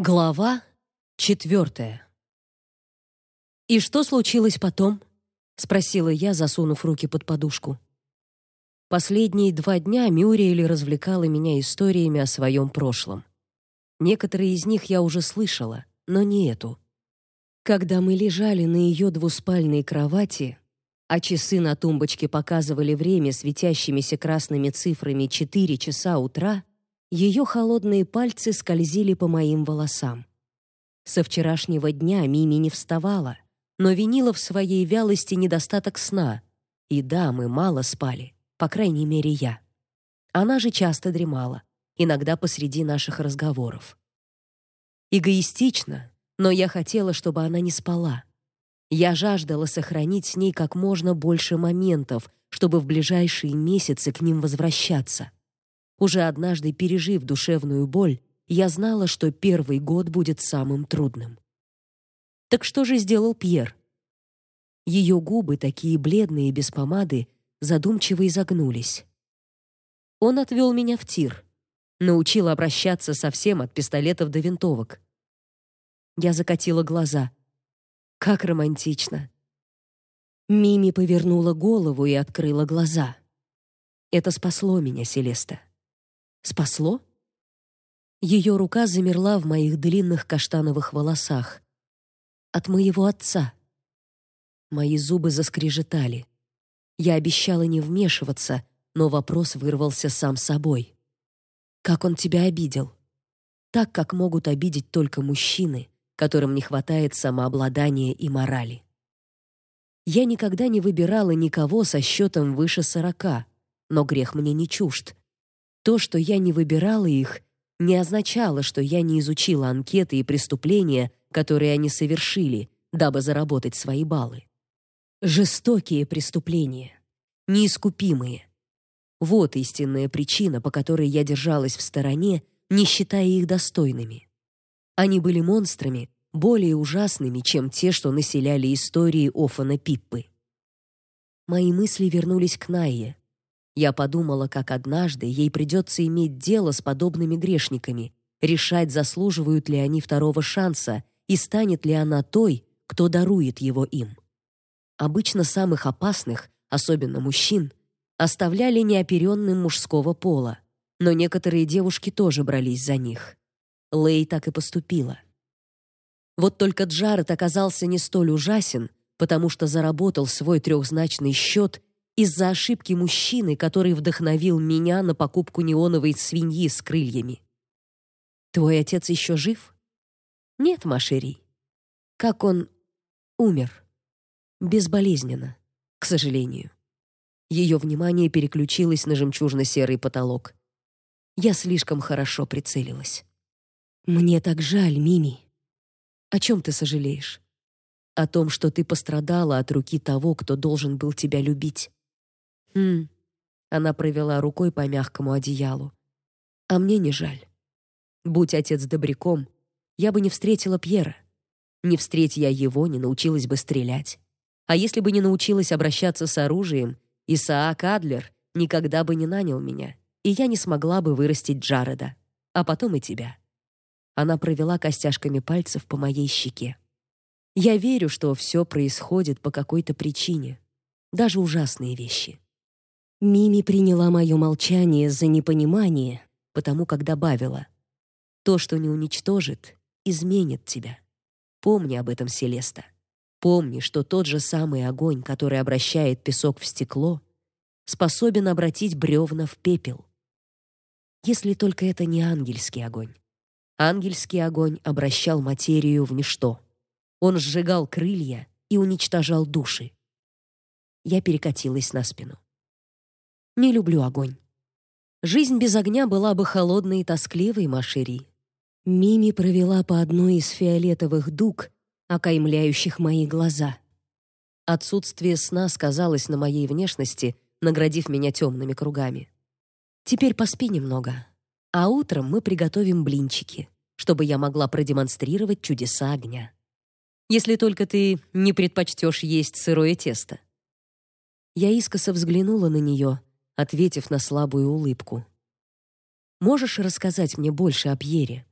Глава четвертая. «И что случилось потом?» — спросила я, засунув руки под подушку. Последние два дня Мюриэль развлекала меня историями о своем прошлом. Некоторые из них я уже слышала, но не эту. Когда мы лежали на ее двуспальной кровати, а часы на тумбочке показывали время светящимися красными цифрами 4 часа утра, ее холодные пальцы скользили по моим волосам. Со вчерашнего дня Мими не вставала, но винила в своей вялости недостаток сна. И да, мы мало спали, по крайней мере, я. Она же часто дремала, иногда посреди наших разговоров. Эгоистично, но я хотела, чтобы она не спала. Я жаждала сохранить с ней как можно больше моментов, чтобы в ближайшие месяцы к ним возвращаться. Уже однажды пережив душевную боль, я знала, что первый год будет самым трудным. Так что же сделал Пьер? Ее губы, такие бледные без помады, задумчиво изогнулись. Он отвел меня в тир, научил обращаться совсем от пистолетов до винтовок. Я закатила глаза. Как романтично. Мими повернула голову и открыла глаза. Это спасло меня, Селеста. Спасло? Ее рука замерла в моих длинных каштановых волосах. От моего отца. Мои зубы заскрежетали. Я обещала не вмешиваться, но вопрос вырвался сам собой. Как он тебя обидел? Так, как могут обидеть только мужчины, которым не хватает самообладания и морали. Я никогда не выбирала никого со счетом выше сорока, но грех мне не чужд. То, что я не выбирала их, не означало, что я не изучила анкеты и преступления, которые они совершили, дабы заработать свои баллы. Жестокие преступления, неискупимые. Вот истинная причина, по которой я держалась в стороне, не считая их достойными. Они были монстрами, более ужасными, чем те, что населяли истории Офана Пиппы. Мои мысли вернулись к Найе, я подумала, как однажды ей придется иметь дело с подобными грешниками, решать, заслуживают ли они второго шанса и станет ли она той, кто дарует его им. Обычно самых опасных, особенно мужчин, оставляли неоперенным мужского пола, но некоторые девушки тоже брались за них. Лей так и поступила. Вот только Джаред оказался не столь ужасен, потому что заработал свой трехзначный счет из-за ошибки мужчины, который вдохновил меня на покупку неоновой свиньи с крыльями. Твой отец еще жив? Нет, Машери. Как он умер? Безболезненно, к сожалению. Ее внимание переключилось на жемчужно-серый потолок. Я слишком хорошо прицелилась. Мне так жаль, Мими. О чем ты сожалеешь? О том, что ты пострадала от руки того, кто должен был тебя любить. Хм. Она провела рукой по мягкому одеялу. А мне не жаль. Будь отец добряком, я бы не встретила Пьера. Не встреть я его, не научилась бы стрелять. А если бы не научилась обращаться с оружием, Исаак Адлер никогда бы не нанял меня, и я не смогла бы вырастить Джареда, а потом и тебя. Она провела костяшками пальцев по моей щеке. Я верю, что все происходит по какой-то причине, даже ужасные вещи. Мими приняла мое молчание за непонимание, потому как добавила: "То, что не уничтожит, изменит тебя. Помни об этом, Селеста. Помни, что тот же самый огонь, который обращает песок в стекло, способен обратить бревна в пепел. Если только это не ангельский огонь. Ангельский огонь обращал материю в ничто. Он сжигал крылья и уничтожал души. Я перекатилась на спину. Не люблю огонь. Жизнь без огня была бы холодной и тоскливой, Машери. Мими провела по одной из фиолетовых дуг, окаймляющих мои глаза. Отсутствие сна сказалось на моей внешности, наградив меня темными кругами. Теперь поспи немного, а утром мы приготовим блинчики, чтобы я могла продемонстрировать чудеса огня. Если только ты не предпочтешь есть сырое тесто. Я искоса взглянула на нее, ответив на слабую улыбку. Можешь рассказать мне больше о Пьере?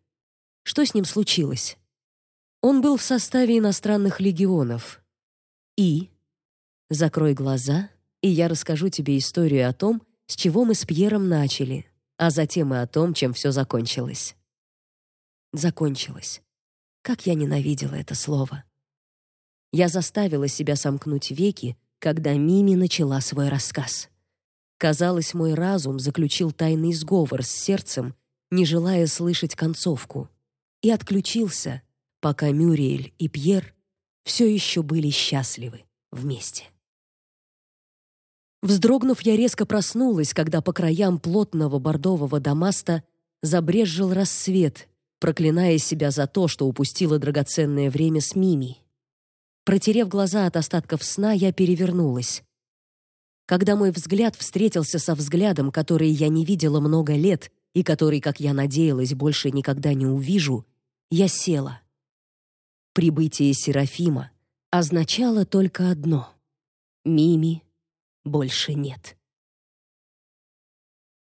Что с ним случилось? Он был в составе иностранных легионов. И закрой глаза, и я расскажу тебе историю о том, с чего мы с Пьером начали, а затем и о том, чем все закончилось. Закончилось. Как я ненавидела это слово. Я заставила себя сомкнуть веки, когда Мими начала свой рассказ. Казалось, мой разум заключил тайный сговор с сердцем, не желая слышать концовку и отключился, пока Мюриэль и Пьер все еще были счастливы вместе. Вздрогнув, я резко проснулась, когда по краям плотного бордового дамаста забрезжил рассвет, проклиная себя за то, что упустила драгоценное время с Мими. Протерев глаза от остатков сна, я перевернулась. Когда мой взгляд встретился со взглядом, который я не видела много лет и который, как я надеялась, больше никогда не увижу, я села. Прибытие Серафима означало только одно: Мими больше нет.